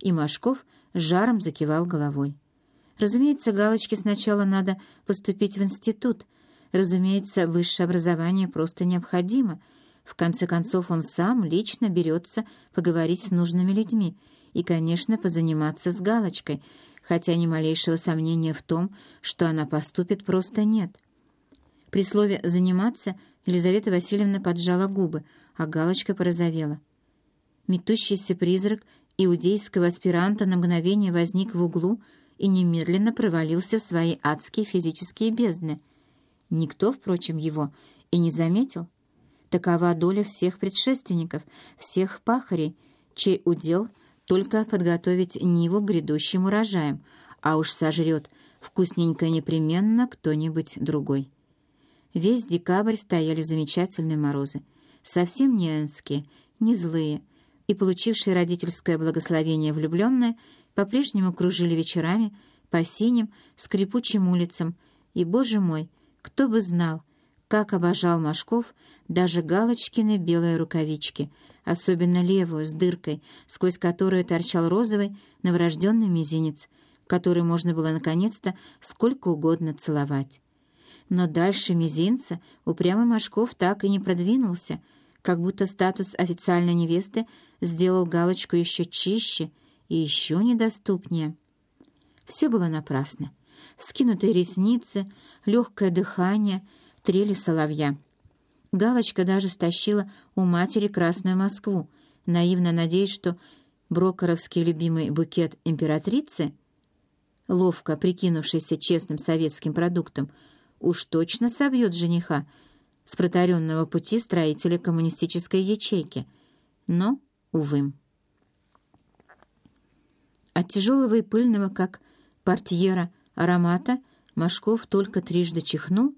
И Машков жаром закивал головой. Разумеется, Галочке сначала надо поступить в институт. Разумеется, высшее образование просто необходимо. В конце концов, он сам лично берется поговорить с нужными людьми и, конечно, позаниматься с Галочкой, хотя ни малейшего сомнения в том, что она поступит, просто нет. При слове «заниматься» Елизавета Васильевна поджала губы, а Галочка порозовела. Метущийся призрак иудейского аспиранта на мгновение возник в углу и немедленно провалился в свои адские физические бездны. Никто, впрочем, его и не заметил. Такова доля всех предшественников, всех пахарей, чей удел только подготовить Ниву к грядущим урожаям, а уж сожрет вкусненько непременно кто-нибудь другой. Весь декабрь стояли замечательные морозы, совсем не энские, не злые, и получившие родительское благословение влюбленные по-прежнему кружили вечерами по синим, скрипучим улицам, и, боже мой, кто бы знал, как обожал Машков даже Галочкины белые рукавички, особенно левую, с дыркой, сквозь которую торчал розовый новорожденный мизинец, который можно было наконец-то сколько угодно целовать. Но дальше мизинца упрямый Машков так и не продвинулся, как будто статус официальной невесты сделал галочку еще чище — и еще недоступнее. Все было напрасно. Скинутые ресницы, легкое дыхание, трели соловья. Галочка даже стащила у матери Красную Москву, наивно надеясь, что брокеровский любимый букет императрицы, ловко прикинувшийся честным советским продуктом, уж точно собьет жениха с протаренного пути строителя коммунистической ячейки. Но, увы. От тяжелого и пыльного, как портьера, аромата Машков только трижды чихнул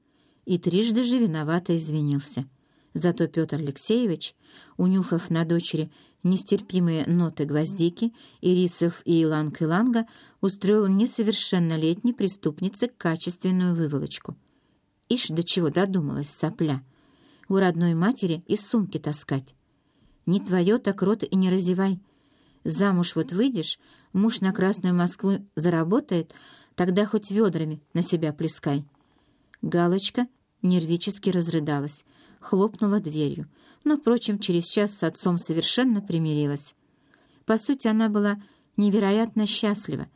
и трижды же виновато извинился. Зато Петр Алексеевич, унюхав на дочери нестерпимые ноты гвоздики, ирисов и иланг-иланга, устроил несовершеннолетней преступнице качественную выволочку. Ишь, до чего додумалась сопля. У родной матери из сумки таскать. Не твое, так рот и не разевай. Замуж вот выйдешь, муж на Красную Москву заработает, тогда хоть ведрами на себя плескай». Галочка нервически разрыдалась, хлопнула дверью, но, впрочем, через час с отцом совершенно примирилась. По сути, она была невероятно счастлива.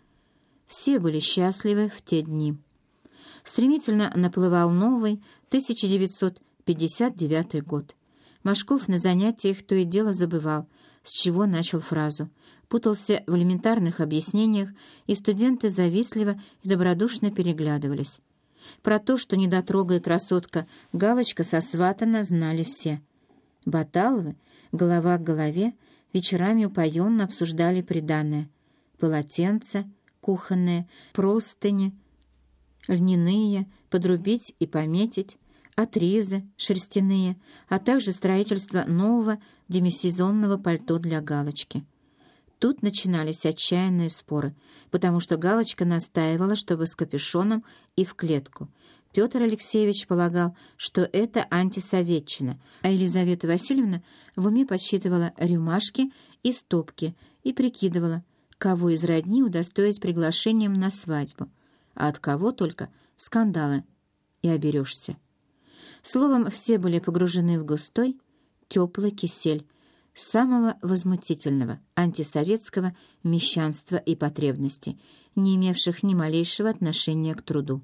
Все были счастливы в те дни. Стремительно наплывал новый 1959 год. Машков на занятиях то и дело забывал, с чего начал фразу — путался в элементарных объяснениях, и студенты завистливо и добродушно переглядывались. Про то, что недотрогая красотка Галочка сосватана, знали все. Баталовы, голова к голове, вечерами упоенно обсуждали приданное. Полотенца, кухонные, простыни, льняные, подрубить и пометить, отрезы шерстяные, а также строительство нового демисезонного пальто для Галочки. Тут начинались отчаянные споры, потому что Галочка настаивала, чтобы с капюшоном и в клетку. Петр Алексеевич полагал, что это антисоветчина, а Елизавета Васильевна в уме подсчитывала рюмашки и стопки и прикидывала, кого из родни удостоить приглашением на свадьбу, а от кого только скандалы и оберешься. Словом, все были погружены в густой, теплый кисель, самого возмутительного антисоветского мещанства и потребностей, не имевших ни малейшего отношения к труду.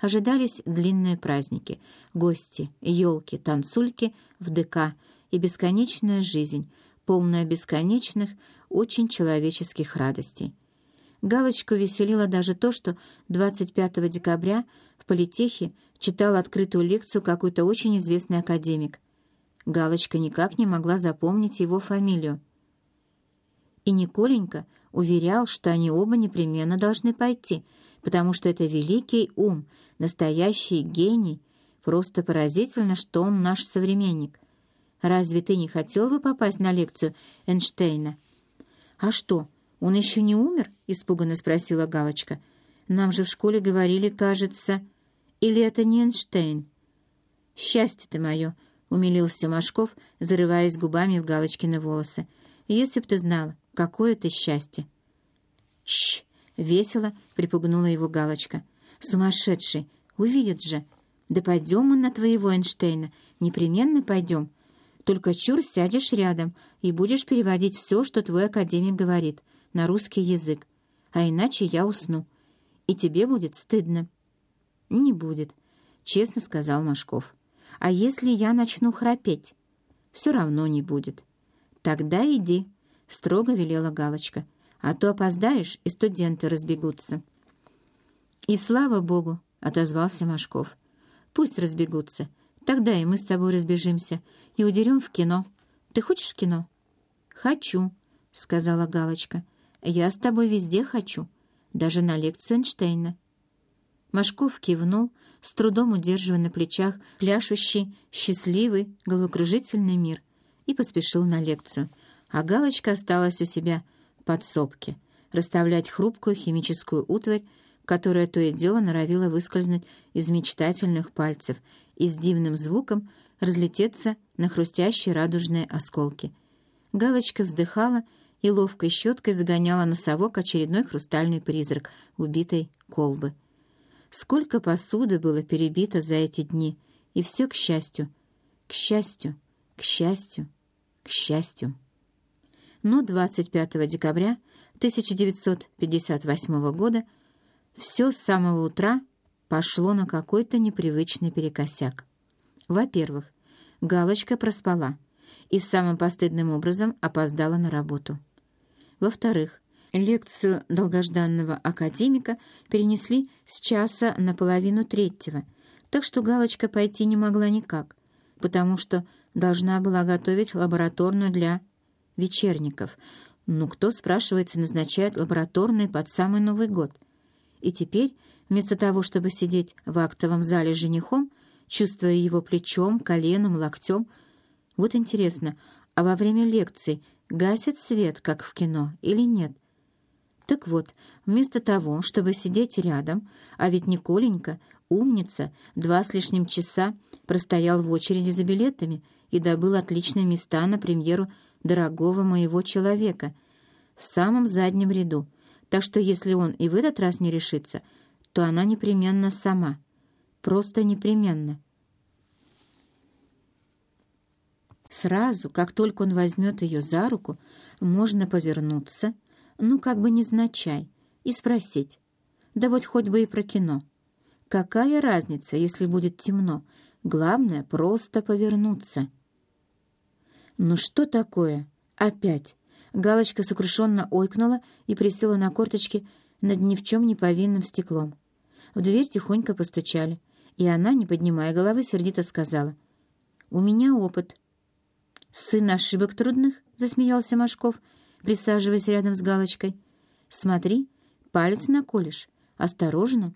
Ожидались длинные праздники, гости, елки, танцульки в ДК и бесконечная жизнь, полная бесконечных, очень человеческих радостей. Галочку веселило даже то, что 25 декабря в политехе читал открытую лекцию какой-то очень известный академик, Галочка никак не могла запомнить его фамилию. И Николенька уверял, что они оба непременно должны пойти, потому что это великий ум, настоящий гений. Просто поразительно, что он наш современник. Разве ты не хотел бы попасть на лекцию Эйнштейна? «А что, он еще не умер?» — испуганно спросила Галочка. «Нам же в школе говорили, кажется... Или это не Эйнштейн?» «Счастье ты мое!» умилился Машков, зарываясь губами в Галочкины волосы. «Если б ты знала, какое это счастье!» Чш! Весело припугнула его Галочка. Сумасшедший! Увидит же! Да пойдем мы на твоего Эйнштейна, непременно пойдем. Только чур сядешь рядом и будешь переводить все, что твой академик говорит, на русский язык. А иначе я усну. И тебе будет стыдно. Не будет, честно сказал Машков. А если я начну храпеть? Все равно не будет. Тогда иди, строго велела Галочка. А то опоздаешь, и студенты разбегутся. И слава богу, отозвался Машков. Пусть разбегутся. Тогда и мы с тобой разбежимся и удерем в кино. Ты хочешь в кино?» «Хочу», — сказала Галочка. «Я с тобой везде хочу, даже на лекцию Эйнштейна». Машков кивнул, с трудом удерживая на плечах пляшущий, счастливый, головокружительный мир, и поспешил на лекцию. А Галочка осталась у себя в подсобке, расставлять хрупкую химическую утварь, которая то и дело норовила выскользнуть из мечтательных пальцев и с дивным звуком разлететься на хрустящие радужные осколки. Галочка вздыхала и ловкой щеткой загоняла на совок очередной хрустальный призрак убитой колбы. Сколько посуды было перебито за эти дни, и все к счастью, к счастью, к счастью, к счастью. Но 25 декабря 1958 года все с самого утра пошло на какой-то непривычный перекосяк. Во-первых, Галочка проспала и самым постыдным образом опоздала на работу. Во-вторых, лекцию долгожданного академика перенесли с часа на половину третьего, так что Галочка пойти не могла никак, потому что должна была готовить лабораторную для вечерников. Ну, кто, спрашивается, назначает лабораторные под самый Новый год? И теперь Вместо того, чтобы сидеть в актовом зале с женихом, чувствуя его плечом, коленом, локтем. Вот интересно, а во время лекций гасит свет, как в кино, или нет? Так вот, вместо того, чтобы сидеть рядом, а ведь Николенька, умница, два с лишним часа простоял в очереди за билетами и добыл отличные места на премьеру дорогого моего человека в самом заднем ряду, так что если он и в этот раз не решится — то она непременно сама. Просто непременно. Сразу, как только он возьмет ее за руку, можно повернуться, ну, как бы невзначай, и спросить. Да вот хоть бы и про кино. Какая разница, если будет темно? Главное — просто повернуться. «Ну что такое? Опять?» Галочка сокрушенно ойкнула и присела на корточки над ни в чем не повинным стеклом. В дверь тихонько постучали, и она, не поднимая головы, сердито сказала. «У меня опыт». «Сын ошибок трудных?» — засмеялся Машков, присаживаясь рядом с Галочкой. «Смотри, палец наколешь. Осторожно».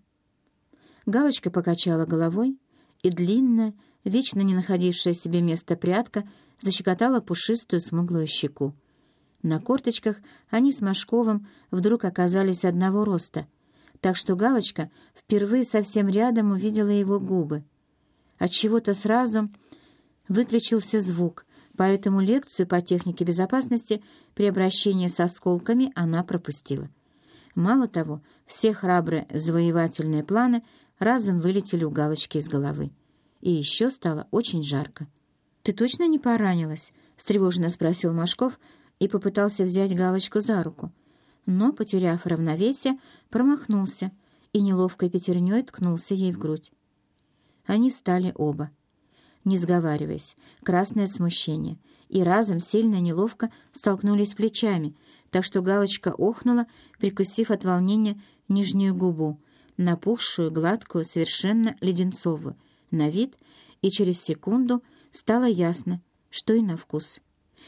Галочка покачала головой, и длинная, вечно не находившая себе места прядка защекотала пушистую смуглую щеку. На корточках они с Машковым вдруг оказались одного роста — так что Галочка впервые совсем рядом увидела его губы. От чего то сразу выключился звук, поэтому лекцию по технике безопасности при обращении с осколками она пропустила. Мало того, все храбрые завоевательные планы разом вылетели у Галочки из головы. И еще стало очень жарко. «Ты точно не поранилась?» — встревоженно спросил Машков и попытался взять Галочку за руку — но, потеряв равновесие, промахнулся и неловкой пятерней ткнулся ей в грудь. Они встали оба, не сговариваясь, красное смущение, и разом сильно неловко столкнулись плечами, так что Галочка охнула, прикусив от волнения нижнюю губу, напухшую, гладкую, совершенно леденцовую, на вид, и через секунду стало ясно, что и на вкус.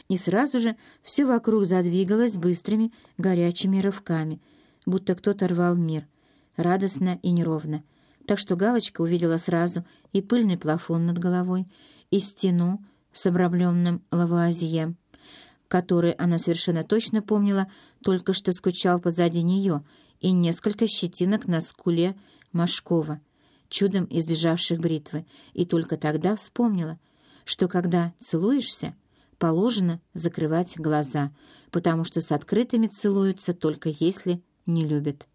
И сразу же все вокруг задвигалось быстрыми горячими рывками, будто кто-то рвал мир, радостно и неровно. Так что Галочка увидела сразу и пыльный плафон над головой, и стену с обрамленным лавуазье, который она совершенно точно помнила, только что скучал позади нее, и несколько щетинок на скуле Машкова, чудом избежавших бритвы, и только тогда вспомнила, что когда целуешься, положено закрывать глаза, потому что с открытыми целуются только если не любит.